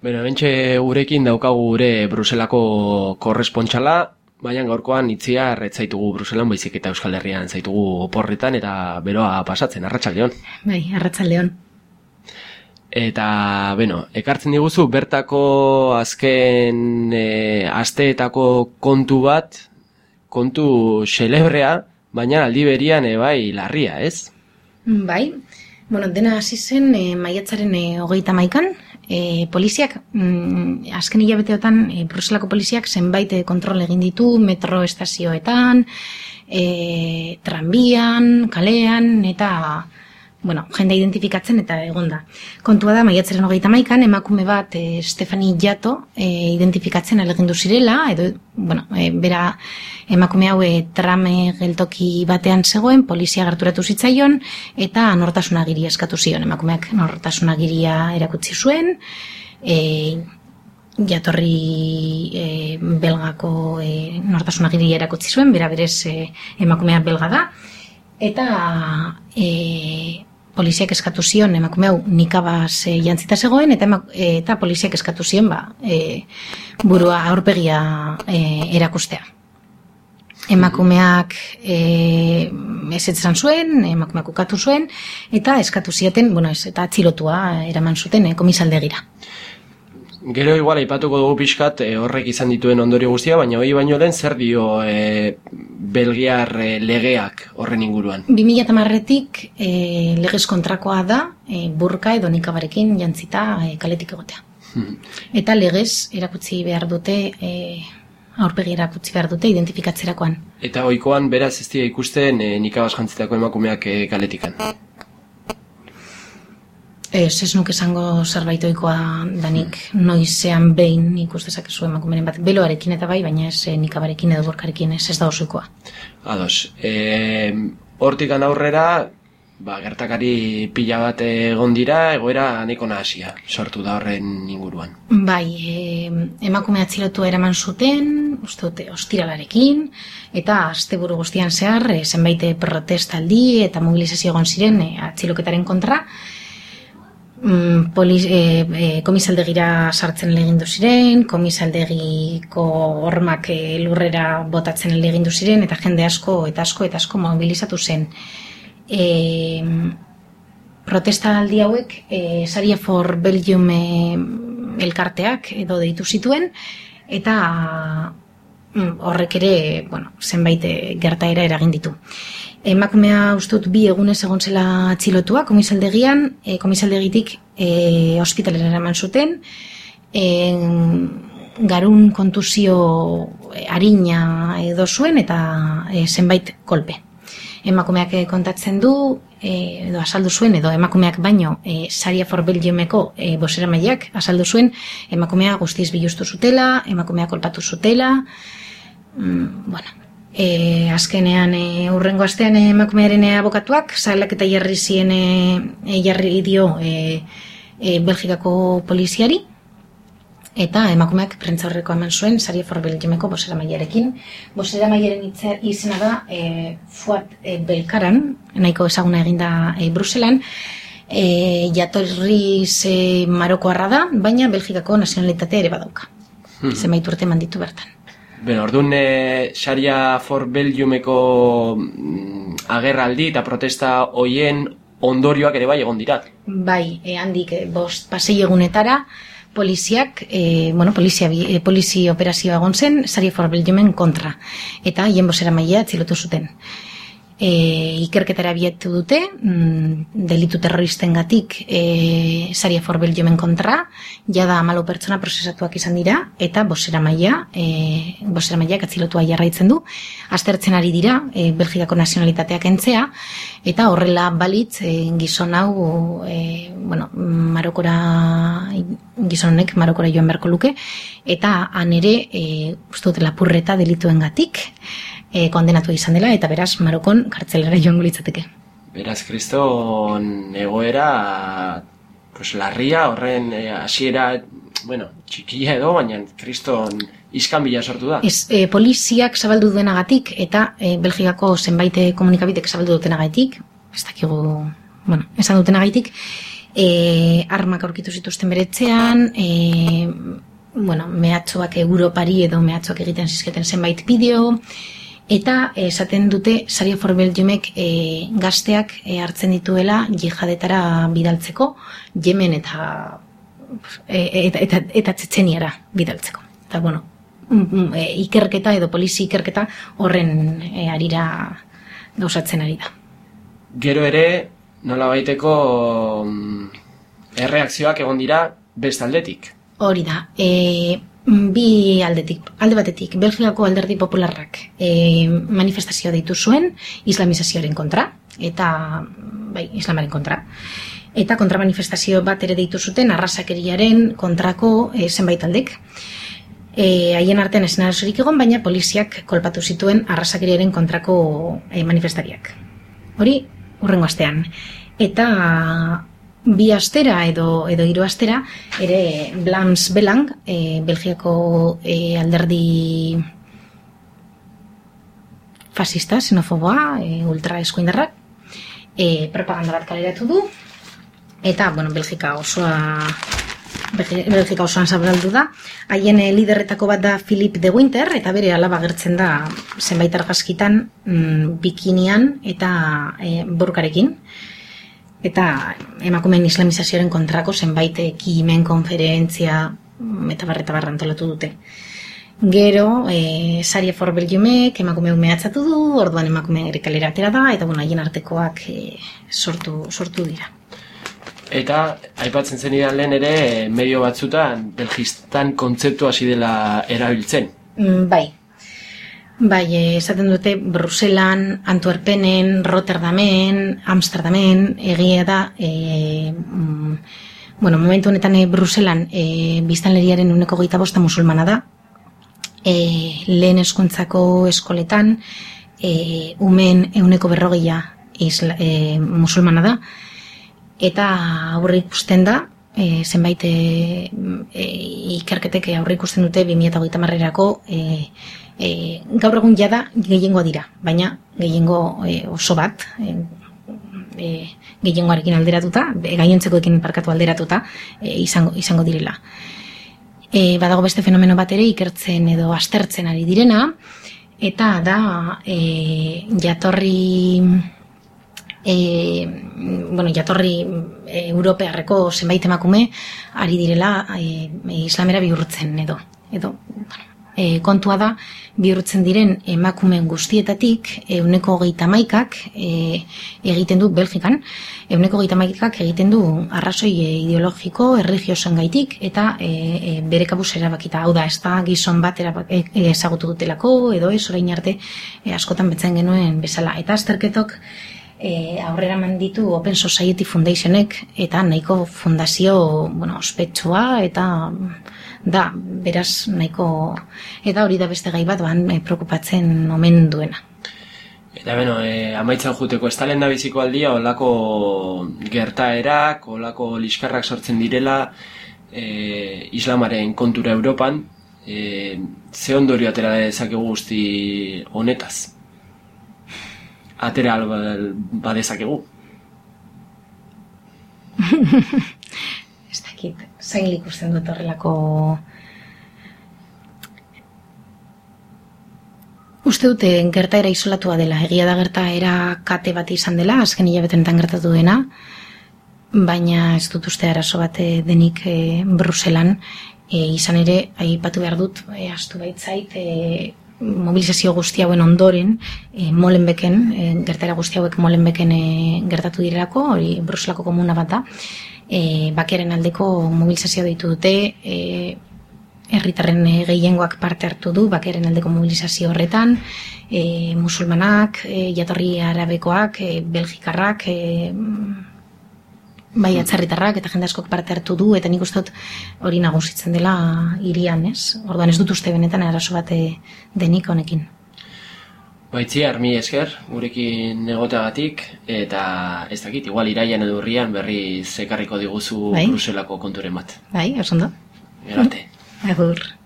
Beno, bentxe gurekin daukagu gure Bruselako korrespontxala, baina gaurkoan itziar ez zaitugu Bruselan baizik eta Euskal Herrian zaitugu oporretan eta beroa pasatzen, arratsaldeon. Bai, arratsaldeon. Eta, beno, ekartzen diguzu bertako azken e, asteetako kontu bat, kontu xelebrea, baina aldi berian e, bai larria, ez? Bai, bueno, dena hasi zen e, maiatzaren e, hogeita maikan, e, poliziak, mm, azken hilabeteotan, e, Bruselako poliziak zenbait e, kontrol egin ditu metro estazioetan, e, tranbian, kalean, eta bueno, jende identifikatzen eta egonda. Kontua da, maiatzeren hogeita maikan, emakume bat, e, Stefani Jato, e, identifikatzen alegindu zirela, edo, bueno, e, bera emakume hau e, trame geltoki batean zegoen, polizia gerturatu zitzaion, eta nortasunagiria eskatu zion, emakumeak nortasunagiria erakutsi zuen, e, jatorri e, belgako e, nortasunagiria erakutsi zuen, bera berez e, emakumea belga da, eta e, poliziak eskatu zion emakume hau nikabaz e, jantzita zegoen eta eta poliziak eskatu zion ba, e, burua aurpegia e, erakustea. Emakumeak e, ezetzen zuen, emakumeak ukatu zuen, eta eskatu ziaten, bueno, ez, eta atzilotua eraman zuten e, komisaldegira. Gero igual aipatuko dugu pixkat e, horrek izan dituen ondorio guztia, baina hori baino lehen zer dio e, belgiar e, legeak horren inguruan? 2008-etik e, legez kontrakoa da e, burka edo nikabarekin jantzita e, kaletik egotea. Hmm. Eta legez erakutsi behar dute, e, aurpegi erakutsi behar dute identifikatzerakoan. Eta oikoan beraz ez dira ikusten e, nikabaz jantzitako emakumeak e, kaletikan? Ez, ez nuke esango zerbait oikoa danik noizean behin ikus dezakezu emakumeren bat. Beloarekin eta bai, baina ez eh, nikabarekin edo borkarekin ez, ez da osoikoa. Ados, e, hortik aurrera, ba, gertakari pila bat egon dira, egoera neko nahasia, sortu da horren inguruan. Bai, e, emakume atzilotu eraman zuten, uste dute, ostiralarekin, eta asteburu guztian zehar, e, zenbait protestaldi eta mobilizazio egon ziren e, atziloketaren kontra, mm, poliz, e, e, komisaldegira sartzen legindu ziren, komisaldegiko hormak e, lurrera botatzen legindu ziren, eta jende asko eta asko eta asko mobilizatu zen. E, protesta aldi hauek, e, Saria for Belgium e, elkarteak edo deitu zituen, eta horrek ere, bueno, zenbait e, gertaera eragin ditu emakumea ustut bi egunez egon zela atxilotua komisaldegian, e, komisaldegitik e, ospitalera eraman zuten, e, garun kontuzio harina edo zuen eta e, zenbait kolpe. Emakumeak kontatzen du, e, edo asaldu zuen, edo emakumeak baino, e, Saria for Belgiumeko e, bosera maiak asaldu zuen, emakumea guztiz bilustu zutela, emakumea kolpatu zutela, mm, bueno, E, azkenean e, urrengo astean e, emakumearen abokatuak salak eta jarri zien e, e, jarri dio e, e, Belgikako poliziari. Eta emakumeak prentza horreko eman zuen Saria for Belgiumeko bosera maiarekin bosera maiaren izena da e, Fuat e, Belkaran nahiko ezaguna eginda e, Bruselan. E, jatorri ze Maroko da baina Belgikako nazionalitate ere badauka. Hmm. zenbait urte manditu bertan Beno, orduan, e, Sharia for Belgiumeko mm, agerraldi eta protesta hoien ondorioak ere bai egon dira. Bai, e, handik, e, bost pasei egunetara, poliziak, e, bueno, polizia, e, polizi operazioa egon zen, Sharia for Belgiumen kontra. Eta hien bosera maia atzilotu zuten e, ikerketara bietu dute, mm, delitu terroristen gatik e, Saria for Belgiumen kontra, jada amalu pertsona prozesatuak izan dira, eta bosera maia, e, bosera maia katzilotua jarraitzen du, aztertzen ari dira, e, Belgikako nazionalitateak entzea, eta horrela balitz e, gizon hau, e, bueno, marokora, gizonek marokora joan beharko luke, eta han ere, e, uste lapurreta delituen gatik, e, kondenatu izan dela eta beraz Marokon kartzelera joango litzateke. Beraz Kriston egoera pues larria horren eh, hasiera bueno, txikia edo baina Kriston iskan bila sortu da. Ez, e, poliziak zabaldu duenagatik eta e, Belgikako zenbait komunikabitek zabaldu dutenagatik, ez dakigu, bueno, esan dutenagatik, e, armak aurkitu zituzten beretzean, e, bueno, mehatxoak Europari edo mehatxoak egiten zizketen zenbait bideo, eta esaten dute Saria for Belgiumek e, gazteak e, hartzen dituela jihadetara bidaltzeko, Yemen eta e, eta, eta, eta txetxeniara bidaltzeko. Eta, bueno, mm, mm, ikerketa edo polizi ikerketa horren e, arira gauzatzen ari da. Gero ere, nola baiteko mm, erreakzioak egon dira bestaldetik. Hori da, e, bi aldetik, alde batetik, Belgiako alderdi popularrak e, manifestazioa ditu zuen islamizazioaren kontra, eta bai, islamaren kontra. Eta kontramanifestazio bat ere ditu zuten arrasakeriaren kontrako e, zenbait aldek. E, haien artean esan arazorik egon, baina poliziak kolpatu zituen arrasakeriaren kontrako e, manifestariak. Hori, urrengo astean. Eta bi astera edo edo hiru astera ere Blams Belang, e, Belgiako e, alderdi fascista, xenofoboa, e, ultra eskuindarrak, e, propaganda bat kaleratu du, eta, bueno, Belgika osoa Belgika osoan zabaldu da. Haien liderretako bat da Philip de Winter, eta bere alaba gertzen da zenbait argazkitan mm, bikinian eta e, burkarekin eta emakumeen islamizazioaren kontrako zenbait ekimen konferentzia eta barreta barra antolatu dute. Gero, e, Saria for Belgiumek emakume mehatzatu du, orduan emakume erikalera atera da, eta bueno, haien artekoak e, sortu, sortu dira. Eta, aipatzen zen idan lehen ere, medio batzutan, belgistan kontzeptu hasi dela erabiltzen. Mm, bai, Bai, eh, esaten dute Bruselan, Antwerpenen, Rotterdamen, Amsterdamen, egia da, e, bueno, momentu honetan e, Bruselan e, biztanleriaren uneko gita bosta musulmana da, e, lehen eskuntzako eskoletan, e, umen euneko berrogeia isla, e, musulmana da, eta aurre ikusten da, e, zenbait e, e, ikerketek aurre ikusten dute 2008 marrerako e, e, gaur egun jada gehiengoa dira, baina gehiengo e, oso bat, e, e, gehiengoarekin alderatuta, e, gainontzekoekin parkatu alderatuta e, izango, izango direla. E, badago beste fenomeno bat ere ikertzen edo astertzen ari direna, eta da e, jatorri e, bueno, jatorri e, europearreko zenbait emakume ari direla e, islamera bihurtzen edo edo bueno, e, kontua da bihurtzen diren emakumeen guztietatik euneko geita maikak e, egiten du Belgikan, euneko geita maikak egiten du arrazoi e, ideologiko, erregiosan gaitik eta e, e, bere kabuz erabakita. Hau da, ez da gizon bat e, ezagutu dutelako edo ez orain arte e, askotan betzen genuen bezala. Eta azterketok e, aurrera manditu Open Society Foundationek eta nahiko fundazio bueno, ospetsua eta da, beraz, nahiko, eta hori da beste gai bat, ban, e, preocupatzen omen duena. Eta beno, e, amaitzan juteko, ez talen da biziko aldia, olako gertaerak, olako liskarrak sortzen direla, e, islamaren kontura Europan, e, ze ondorio atera dezakegu guzti honetaz? Atera badezakegu? ez dakit, zain ikusten dut horrelako... Uste dute gertaera isolatua dela, egia da gertaera kate bat izan dela, azken hilabetenetan gertatu dena, baina ez dut uste arazo bat eh, denik e, Bruselan, e, izan ere, aipatu behar dut, e, astu baitzait, e, mobilizazio guzti hauen ondoren, e, molenbeken, e, gertaera guzti hauek molenbeken e, gertatu direlako, hori Bruselako komuna bat da, e, bakeren aldeko mobilizazioa deitu dute, e, herritarren gehiengoak parte hartu du bakeren aldeko mobilizazio horretan, e, musulmanak, e, jatorri arabekoak, e, belgikarrak, e, bai atzarritarrak eta jende askok parte hartu du eta nik uste hori nagusitzen dela irian, ez? Orduan ez dut uste benetan arazo bate denik honekin. Baitzi, armi esker, gurekin negoteagatik, eta ez dakit, igual iraian edo urrian berri zekarriko diguzu bai? Bruselako konturen bat. Bai, osondo. Gerate. Agur.